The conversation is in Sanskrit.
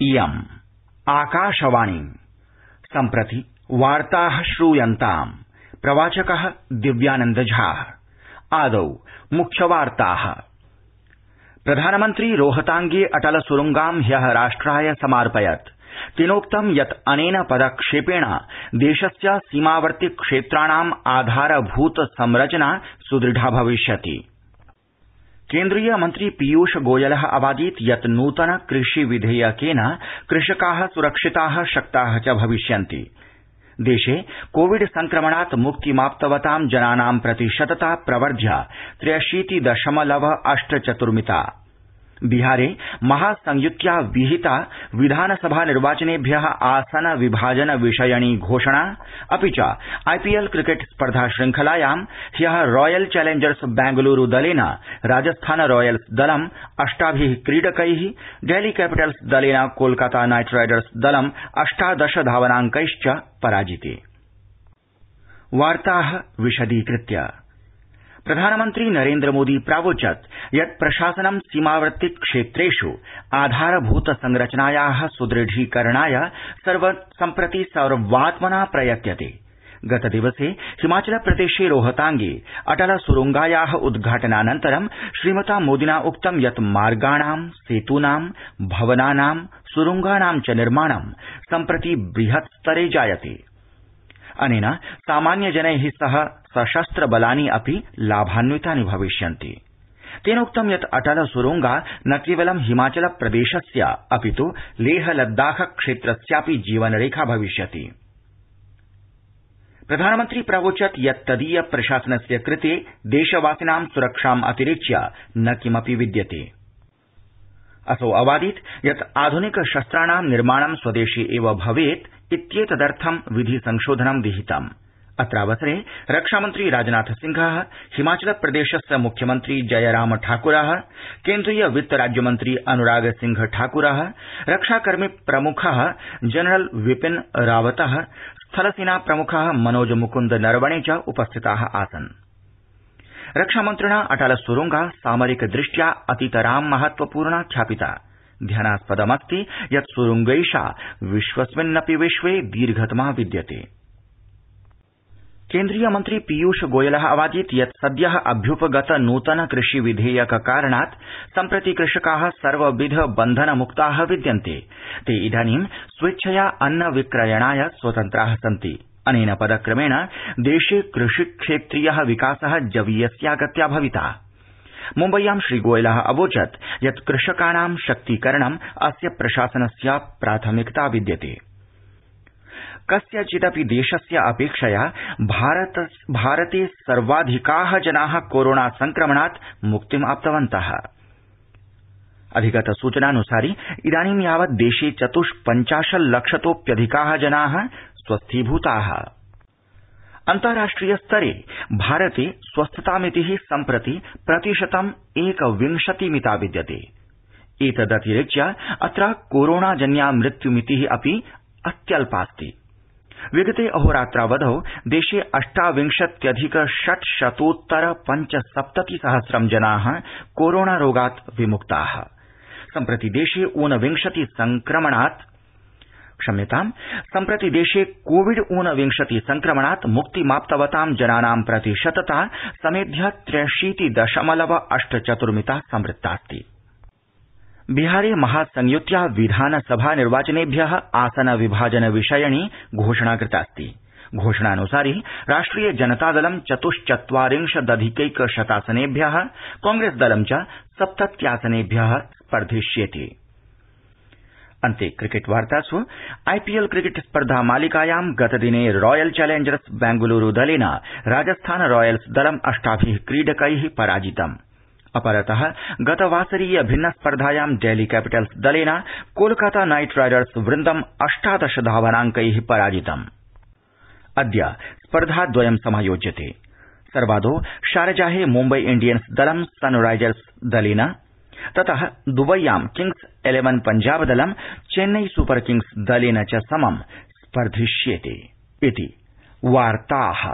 इयम्। आकाशवाणी सम्प्रति वार्ताः श्रूयन्ताम्। प्रवाचकः दिव्यानन्द झा। आदौ मुख्यवार्ताः। प्रधानमन्त्री रोहतांगे अटल सुरंगां ह्य राष्ट्राय समार्पयत्। तेनोक्तं यत् अनेन पदक्षेपेण देशस्य सीमावर्ति क्षेत्राणाम् आधारभूत संरचना सुदृढा भविष्यति। केन्द्रीय मन्त्री पीयूष गोयलः अवादीत् यत् नूतन कृषि विधेयकेन कृषकाः सुरक्षिताः शक्ताः च भविष्यन्ति। देशे कोविड संक्रमणात् मुक्तिमाप्तवतां जनानां प्रतिशतता प्रवर्ध्य त्र्यशीति दशमलव अष्ट चतुर्मिता बिहारे महासंयुत्या विहिता विधानसभा निर्वाचनेभ्य आसन विभाजन विषयणी घोषणा। अपि च आईपीएल क्रिकेट स्पर्धा श्रृंखलायां ह्य रॉयल चैलेंजर्स बेंगलूरू दलेन राजस्थान रॉयल्स दलम् अष्टाभि क्रीडकै डेल्ही कैपिटल्स दलेन कोलकाता नाइट राइडर्स दलम् अष्टादश धावनांकैश्च पराजिते प्रधानमन्त्री नरेन्द्रमोदी प्रावोचत् यत् प्रशासनं सीमावर्ति क्षेत्रेष् आधारभूत संरचनायाः सुदृढीकरणाय सम्प्रति सर्वात्मना प्रयत्यते। गतदिवसे हिमाचल प्रदेशे रोहतांगे अटल सुरंगायाः उद्घाटनानन्तरं श्रीमता मोदिना उक्तं यत् मार्गाणां सेतूनां भवनानां सुरंगाणां च निर्माणं सम्प्रति बृहत्स्तरे जायते अनेन सामान्य जनैः सह सशस्त्र बलानि अपि लाभान्वितानि भविष्यन्ति। तेनोक्तं यत् अटल सुरंगा न केवलं हिमाचल प्रदेशस्य अपित् लेह लद्दाख क्षेत्रस्यापि जीवनरेखा भविष्यति। प्रधानमन्त्री प्रावोचत् यत् तदीय प्रशासनस्य कृते देशवासिनां सुरक्षाम् अतिरिच्य न किमपि विद्यते। असौ अवादीत् यत् आधुनिक शस्त्राणां निर्माणं स्वदेशे एव भवेत् इत्येतदर्थं विधि संशोधनं विहितम्। अत्रावसरे रक्षामन्त्री राजनाथ सिंहः हिमाचल प्रदेशस्य मुख्यमन्त्री जयराम ठाकुरः केन्द्रीय वित्त राज्यमन्त्री अनुराग सिंह ठाकुरः रक्षाकर्मी प्रमुखः जनरल विपिन रावतः स्थलसेना प्रमुखः मनोज मुकुन्द नरवणे च उपस्थिताः आसन्। रक्षामन्त्रिणा अटल सुरंगा सामरिक दृष्ट्या अतितरां महत्वपूर्णा ख्यापिता ध्यानास्पदमस्ति यत् सुरंगैषा विश्वस्मिन्नपि विश्वे दीर्घतमा विद्यते। केन्द्रीय मन्त्री पीयूष गोयलः अवादीत् यत् सद्यः अभ्युपगत नूतन कृषि विधेयक कारणात् सम्प्रति कृषकाः सर्वविध बन्धन मुक्ताः विद्यन्ते। ते इदानीं स्वेच्छया अन्न विक्रयणाय स्वतन्त्राः सन्ति। अनेन पदक्रमेण देशे कृषि क्षेत्रीय विकास जवीयस्या गत्या भविता मुम्बय्यां श्रीगोयलः अवोचत् यत् कृषकाणां शक्तीकरणम् अस्य प्रशासनस्य प्राथमिकता विद्यते। कस्यचिदपि देशस्य अपेक्षया भारते सर्वाधिकाः जनाः कोरोना संक्रमणात् मुक्तिमाप्तवन्तः अधिगत सूचनानुसारि इदानीं यावत् देशे चतुष्पञ्चाशल्लक्षतोऽप्यधिकाः जनाः स्वस्थीभूताः अन्ताराष्ट्रिय स्तरे भारते स्वस्थतामितिः सम्प्रति प्रतिशतम् एकविंशति मिता विद्यते। एतदतिरिच्य अत्र कोरोना जन्या मृत्युमितिः अपि अत्यल्पास्ति। विगते अहोरात्रावधौ देशे अष्टाविंशत्यधिक षट् शतोत्तर पञ्चसप्तति सहस्रं जनाः कोरोना रोगात् विमुक्ताः। सम्प्रति देशे ऊनविंशति संक्रमणात् क्षम्यताम्, सम्प्रति देशे कोविड ऊनविंशति संक्रमणात् मुक्तिमाप्तवतां जनानां प्रतिशतता समेध्य त्र्यशीति दशमलव अष्ट चतुर्मिता संवृत्तास्ति। बिहारे महासंयुत्या विधानसभा निर्वाचनेभ्य आसन विभाजन विषयणी घोषणा कृतास्ति। घोषणानुसारि राष्ट्रिय जनतादलं चतुश्चत्वारिंशदधिकैक शतासनेभ्य कांग्रेसदलं च सप्तत्यासनेभ्य स्पर्धिष्येते। अन्ते क्रिकेट वार्तास्। आईपीएल क्रिकेट स्पर्धा मालिकायां गतदिने रॉयल चैलेंजर्स बेंगलूरू दलेन राजस्थान रॉयल्स दलम् अष्टाभि क्रीडकै पराजितम्। अपरतः गतवासरीय भिन्न स्पर्धायां डेल्ही कैपिटल्स दलेन कोलकाता नाइट राइडर्स वृन्दम् अष्टादश धावनांकै पराजितम्। अद्य स्पर्धा द्वयं समायोज्यते। सर्वादो शारजाहे मुम्बई इण्डियन्स दलं सनराइजर्स दलेन। ततः दुबय्यां किंग्स इलेवन पञ्जाब दलं चेन्नई सुपर किंग्स दलेन च समं स्पर्धिष्येते इति वार्ताः।